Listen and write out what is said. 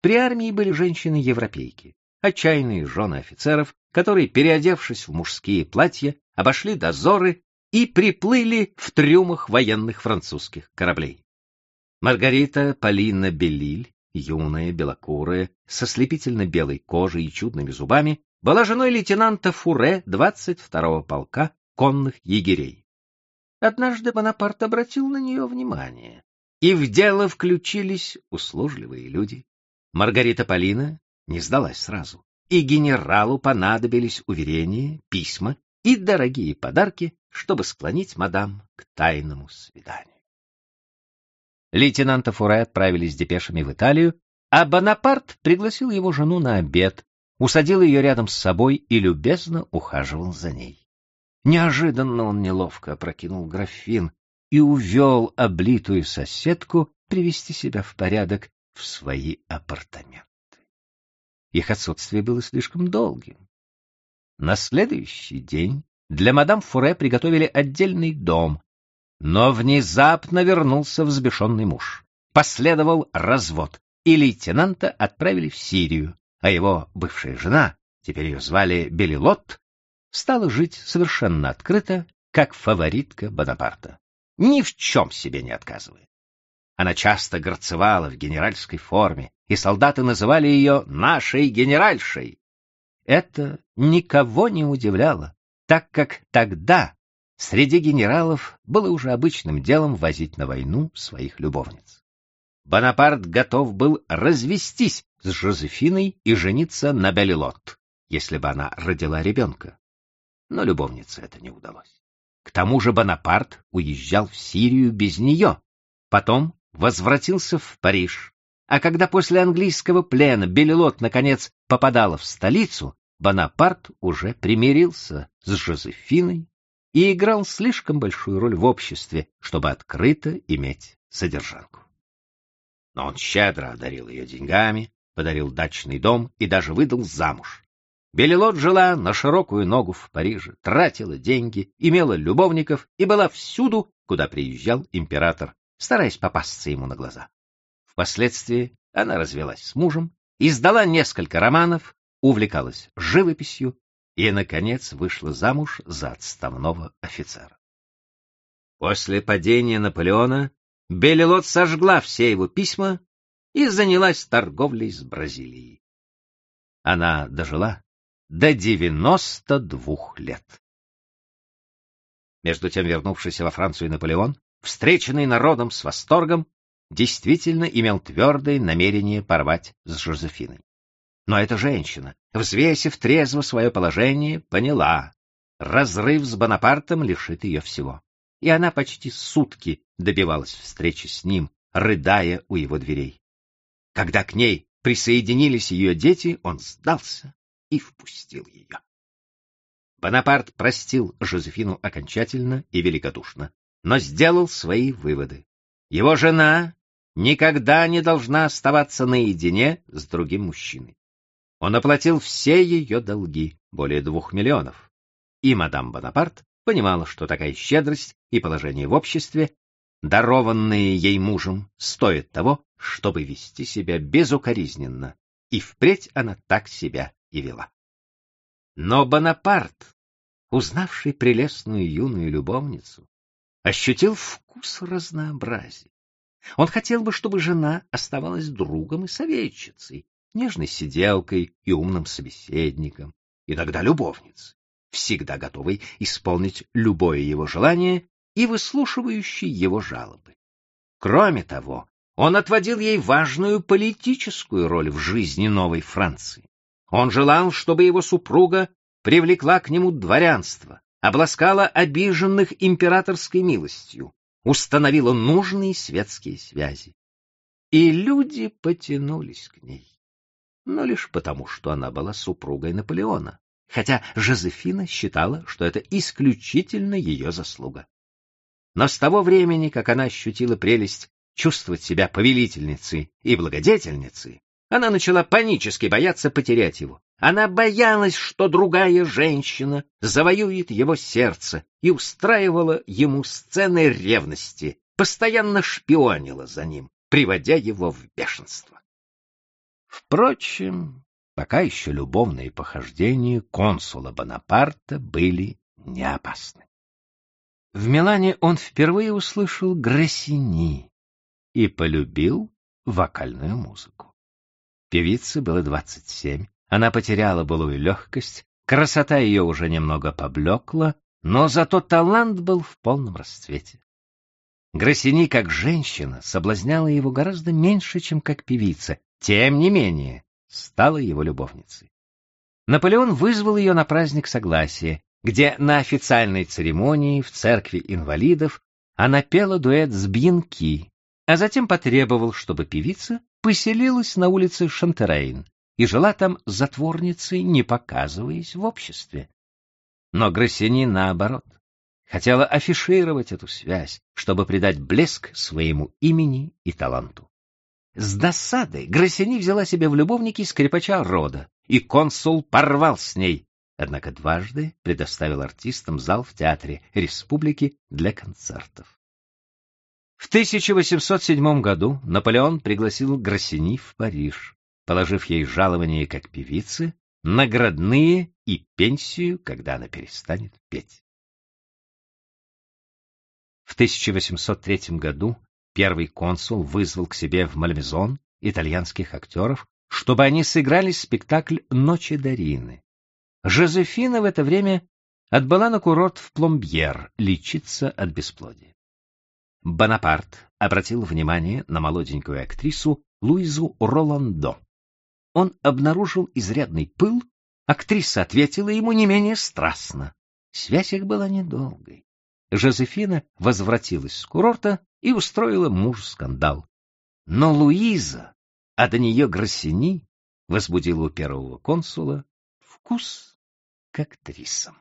При армии были женщины-европейки, отчаянные жены офицеров, которые, переодевшись в мужские платья, обошли дозоры и приплыли в трюмах военных французских кораблей. Маргарита Полина Белиль, юная, белокурая, со слепительно-белой кожей и чудными зубами, была женой лейтенанта Фуре 22-го полка конных егерей. Однажды Бонапарт обратил на нее внимание, и в дело включились услужливые люди. Маргарита Полина не сдалась сразу, и генералу понадобились уверения, письма и дорогие подарки, чтобы склонить мадам к тайному свиданию. Лейтенанта Фуре отправились с депешами в Италию, а Бонапарт пригласил его жену на обед, усадил ее рядом с собой и любезно ухаживал за ней. Неожиданно он неловко опрокинул графин и увел облитую соседку привести себя в порядок в свои апартаменты. Их отсутствие было слишком долгим. На следующий день для мадам Фуре приготовили отдельный дом, но внезапно вернулся взбешенный муж. Последовал развод, и лейтенанта отправили в Сирию, а его бывшая жена, теперь ее звали Белилот, стала жить совершенно открыто, как фаворитка Бонапарта, ни в чем себе не отказывая. Она часто горцевала в генеральской форме, и солдаты называли ее «нашей генеральшей». Это никого не удивляло, так как тогда среди генералов было уже обычным делом возить на войну своих любовниц. Бонапарт готов был развестись с Жозефиной и жениться на Белилот, если бы она родила ребенка. Но любовнице это не удалось. К тому же Бонапарт уезжал в Сирию без нее, потом возвратился в Париж, а когда после английского плена Белилот наконец попадала в столицу, Бонапарт уже примирился с Жозефиной и играл слишком большую роль в обществе, чтобы открыто иметь содержанку. Но он щедро одарил ее деньгами, подарил дачный дом и даже выдал замуж. Белилот жила на широкую ногу в Париже, тратила деньги, имела любовников и была всюду, куда приезжал император, стараясь попасться ему на глаза. Впоследствии она развелась с мужем, издала несколько романов, увлекалась живописью и, наконец, вышла замуж за отставного офицера. После падения Наполеона Белилот сожгла все его письма и занялась торговлей с Бразилией. Она дожила до девяносто двух лет. Между тем вернувшийся во Францию Наполеон, встреченный народом с восторгом, действительно имел твердое намерение порвать с Жозефиной. Но эта женщина, взвесив трезво свое положение, поняла, разрыв с Бонапартом лишит ее всего. И она почти сутки добивалась встречи с ним, рыдая у его дверей. Когда к ней присоединились ее дети, он сдался и впустил ее. Бонапарт простил Жозефину окончательно и великодушно, но сделал свои выводы. Его жена никогда не должна оставаться наедине с другим мужчиной. Он оплатил все ее долги, более двух миллионов. И мадам Бонапарт понимала, что такая щедрость и положение в обществе, дарованные ей мужем, стоят того, чтобы вести себя безукоризненно, и впредь она так себя и вела. Но Бонапарт, узнавший прелестную юную любовницу, ощутил вкус разнообразия. Он хотел бы, чтобы жена оставалась другом и советчицей, нежной сиделкой и умным собеседником, и тогда любовницей, всегда готовой исполнить любое его желание и выслушивающей его жалобы. Кроме того, он отводил ей важную политическую роль в жизни новой Франции. Он желал, чтобы его супруга привлекла к нему дворянство, обласкала обиженных императорской милостью, установила нужные светские связи. И люди потянулись к ней. Но лишь потому, что она была супругой Наполеона, хотя Жозефина считала, что это исключительно ее заслуга. Но с того времени, как она ощутила прелесть чувствовать себя повелительницей и благодетельницей, она начала панически бояться потерять его. Она боялась, что другая женщина завоюет его сердце и устраивала ему сцены ревности, постоянно шпионила за ним, приводя его в бешенство. Впрочем, пока еще любовные похождения консула Бонапарта были не опасны. В Милане он впервые услышал Гроссини и полюбил вокальную музыку. Певице было двадцать семь, она потеряла былую легкость, красота ее уже немного поблекла, но зато талант был в полном расцвете. Гроссини, как женщина, соблазняла его гораздо меньше, чем как певица, тем не менее стала его любовницей. Наполеон вызвал ее на праздник Согласия, где на официальной церемонии в церкви инвалидов она пела дуэт с Бьянки, а затем потребовал, чтобы певица поселилась на улице Шантерейн и жила там затворницей, не показываясь в обществе. Но Гроссини, наоборот, хотела афишировать эту связь, чтобы придать блеск своему имени и таланту. С досадой Гроссини взяла себе в любовники скрипача Рода, и консул порвал с ней, однако дважды предоставил артистам зал в Театре Республики для концертов. В 1807 году Наполеон пригласил Гроссини в Париж, положив ей жалование как певицы, наградные и пенсию, когда она перестанет петь. В 1803 году первый консул вызвал к себе в Мальмезон итальянских актеров, чтобы они сыграли спектакль «Ночи Дарины». Жозефина в это время отбыла на курорт в Пломбьер лечиться от бесплодия. Бонапарт обратил внимание на молоденькую актрису Луизу Роландо. Он обнаружил изрядный пыл, актриса ответила ему не менее страстно. Связь их была недолгой. Жозефина возвратилась с курорта и устроила муж скандал. Но Луиза, а до нее Гроссини, возбудила у первого консула вкус к актрисам.